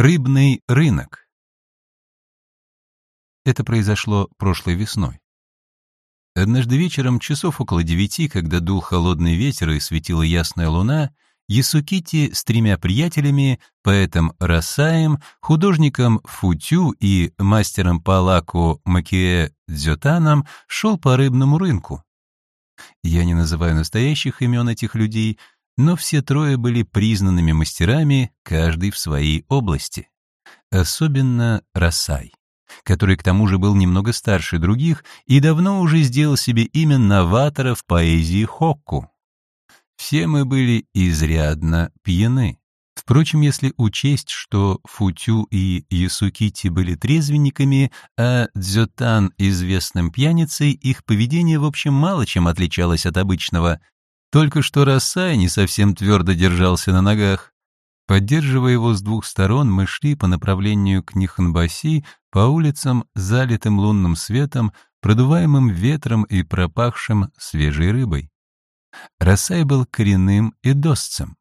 Рыбный рынок. Это произошло прошлой весной. Однажды вечером, часов около девяти, когда дул холодный ветер и светила ясная луна, Ясукити с тремя приятелями, поэтом Расаем, художником Футю и мастером по лаку Макие Дзютаном шел по рыбному рынку. Я не называю настоящих имен этих людей, но все трое были признанными мастерами, каждый в своей области. Особенно Расай, который к тому же был немного старше других и давно уже сделал себе имя новатора в поэзии хокку. Все мы были изрядно пьяны. Впрочем, если учесть, что Футю и Ясукити были трезвенниками, а Дзютан — известным пьяницей, их поведение, в общем, мало чем отличалось от обычного, только что Рассай не совсем твердо держался на ногах. Поддерживая его с двух сторон, мы шли по направлению к Ниханбаси по улицам, залитым лунным светом, продуваемым ветром и пропахшим свежей рыбой. Рассай был коренным эдосцем.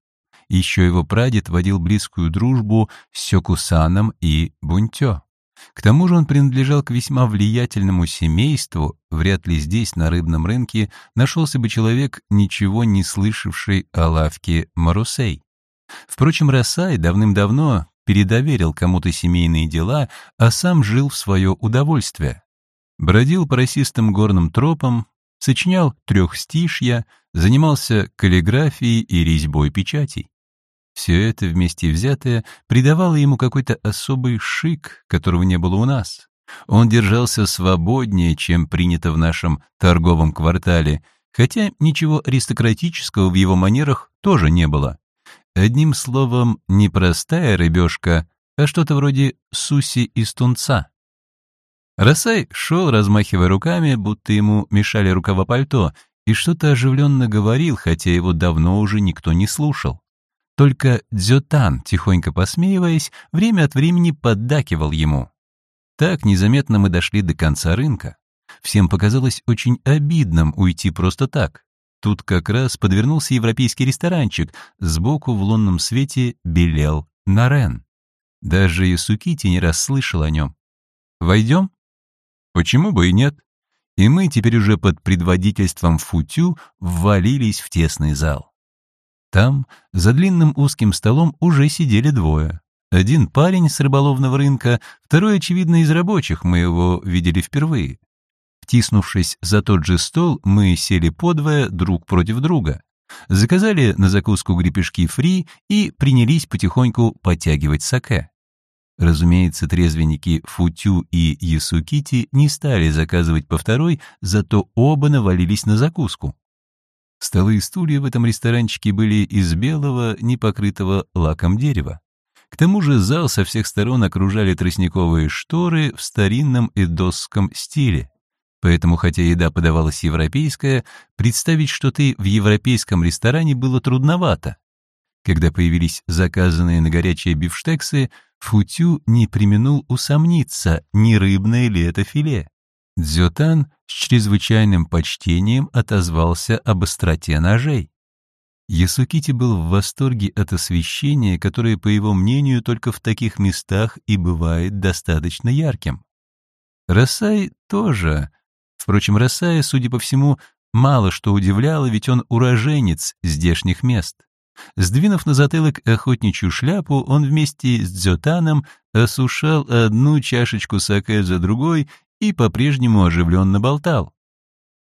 Еще его прадед водил близкую дружбу с Сёкусаном и Бунтё. К тому же он принадлежал к весьма влиятельному семейству, вряд ли здесь, на рыбном рынке, нашелся бы человек, ничего не слышавший о лавке Марусей. Впрочем, Расай давным-давно передоверил кому-то семейные дела, а сам жил в свое удовольствие. Бродил по расистым горным тропам, сочинял трехстишья, занимался каллиграфией и резьбой печатей. Все это вместе взятое придавало ему какой-то особый шик, которого не было у нас. Он держался свободнее, чем принято в нашем торговом квартале, хотя ничего аристократического в его манерах тоже не было. Одним словом, не простая рыбешка, а что-то вроде суси из тунца. Росай шел, размахивая руками, будто ему мешали рукава пальто, и что-то оживленно говорил, хотя его давно уже никто не слушал. Только Дзютан, тихонько посмеиваясь, время от времени поддакивал ему. Так незаметно мы дошли до конца рынка. Всем показалось очень обидным уйти просто так. Тут как раз подвернулся европейский ресторанчик, сбоку в лунном свете белел Нарен. Даже Ясукити не расслышал о нем. «Войдем?» «Почему бы и нет?» И мы теперь уже под предводительством Футю ввалились в тесный зал. Там, за длинным узким столом, уже сидели двое. Один парень с рыболовного рынка, второй, очевидно, из рабочих, мы его видели впервые. Втиснувшись за тот же стол, мы сели подвое друг против друга. Заказали на закуску гребешки фри и принялись потихоньку подтягивать саке. Разумеется, трезвенники Футю и Ясукити не стали заказывать по второй, зато оба навалились на закуску. Столы и стулья в этом ресторанчике были из белого, непокрытого лаком дерева. К тому же зал со всех сторон окружали тростниковые шторы в старинном эдосском стиле. Поэтому, хотя еда подавалась европейская, представить что-то в европейском ресторане было трудновато. Когда появились заказанные на горячие бифштексы, Футю не применул усомниться, не рыбное ли это филе. Дзютан с чрезвычайным почтением отозвался об остроте ножей. Ясукити был в восторге от освещения, которое, по его мнению, только в таких местах и бывает достаточно ярким. Расай тоже. Впрочем, Расая, судя по всему, мало что удивляло, ведь он уроженец здешних мест. Сдвинув на затылок охотничью шляпу, он вместе с дзютаном осушал одну чашечку саке за другой и по-прежнему оживленно болтал.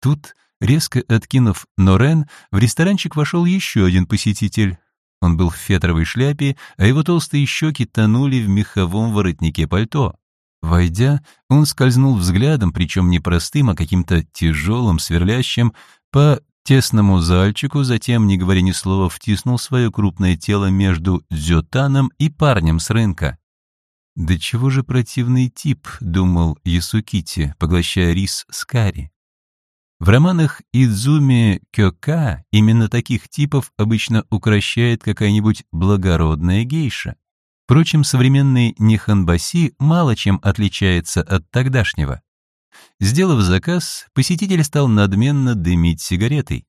Тут, резко откинув Норен, в ресторанчик вошел еще один посетитель. Он был в фетровой шляпе, а его толстые щеки тонули в меховом воротнике пальто. Войдя, он скользнул взглядом, причем не простым, а каким-то тяжелым, сверлящим, по тесному зальчику, затем, не говоря ни слова, втиснул свое крупное тело между дзютаном и парнем с рынка. «Да чего же противный тип», — думал Ясукити, поглощая рис с карри. В романах Идзуми Кёка именно таких типов обычно укращает какая-нибудь благородная гейша. Впрочем, современный Ниханбаси мало чем отличается от тогдашнего. Сделав заказ, посетитель стал надменно дымить сигаретой.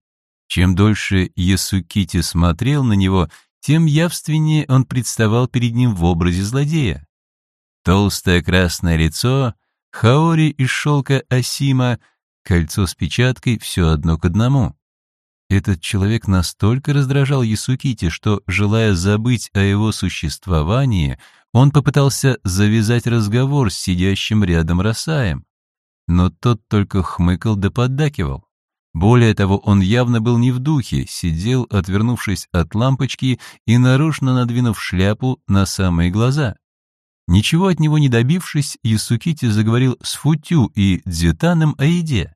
Чем дольше Ясукити смотрел на него, тем явственнее он представал перед ним в образе злодея. Толстое красное лицо, хаори из шелка Асима, кольцо с печаткой — все одно к одному. Этот человек настолько раздражал Ясукити, что, желая забыть о его существовании, он попытался завязать разговор с сидящим рядом Росаем. Но тот только хмыкал да поддакивал. Более того, он явно был не в духе, сидел, отвернувшись от лампочки и нарочно надвинув шляпу на самые глаза. Ничего от него не добившись, Ясукити заговорил с Футю и Дзютаном о еде.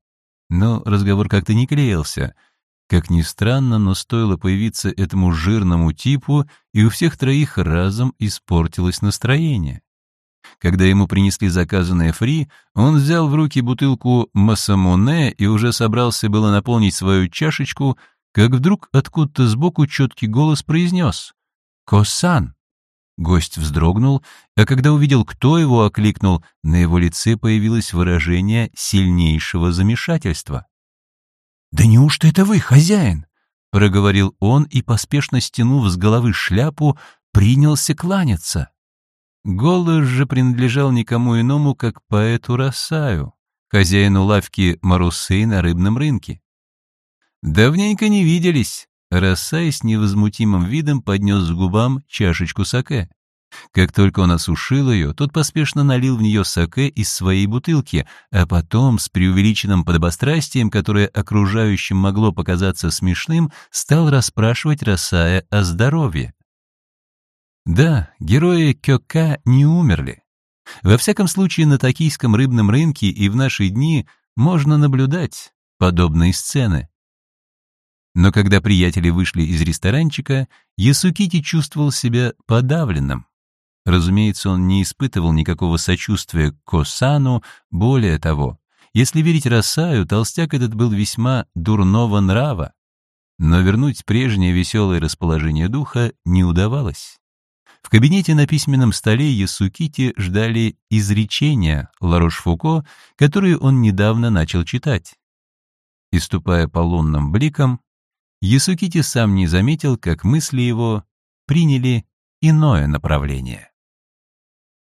Но разговор как-то не клеился. Как ни странно, но стоило появиться этому жирному типу, и у всех троих разом испортилось настроение. Когда ему принесли заказанное фри, он взял в руки бутылку массамоне и уже собрался было наполнить свою чашечку, как вдруг откуда-то сбоку четкий голос произнес «Косан». Гость вздрогнул, а когда увидел, кто его окликнул, на его лице появилось выражение сильнейшего замешательства. «Да неужто это вы, хозяин?» — проговорил он и, поспешно стянув с головы шляпу, принялся кланяться. Голос же принадлежал никому иному, как поэту Росаю, хозяину лавки Марусей на рыбном рынке. «Давненько не виделись», Рассай с невозмутимым видом поднес к губам чашечку саке. Как только он осушил ее, тот поспешно налил в нее саке из своей бутылки, а потом, с преувеличенным подобострастием, которое окружающим могло показаться смешным, стал расспрашивать Рассая о здоровье. Да, герои Кёка не умерли. Во всяком случае, на токийском рыбном рынке и в наши дни можно наблюдать подобные сцены. Но когда приятели вышли из ресторанчика, Ясукити чувствовал себя подавленным. Разумеется, он не испытывал никакого сочувствия к Косану, более того, если верить Росаю, толстяк этот был весьма дурного нрава. Но вернуть прежнее веселое расположение духа не удавалось. В кабинете на письменном столе Ясукити ждали изречения Ларош-Фуко, которые он недавно начал читать. И ступая по лунным бликам, Ясукити сам не заметил, как мысли его приняли иное направление.